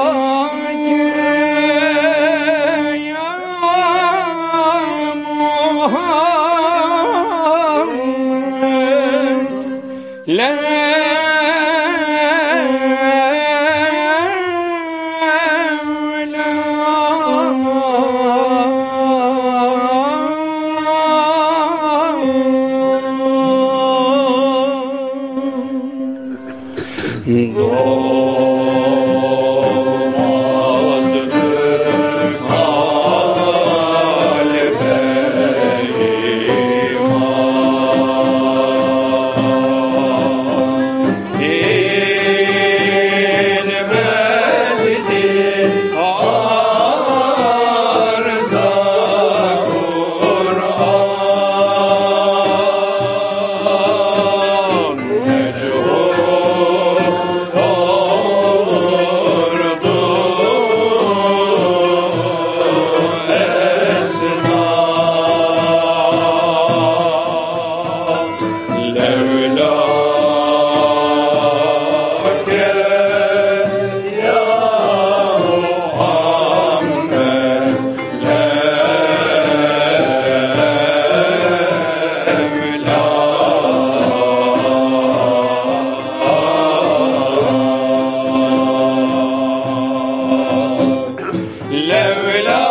لولاك يا محمد لا Lord. Voilà.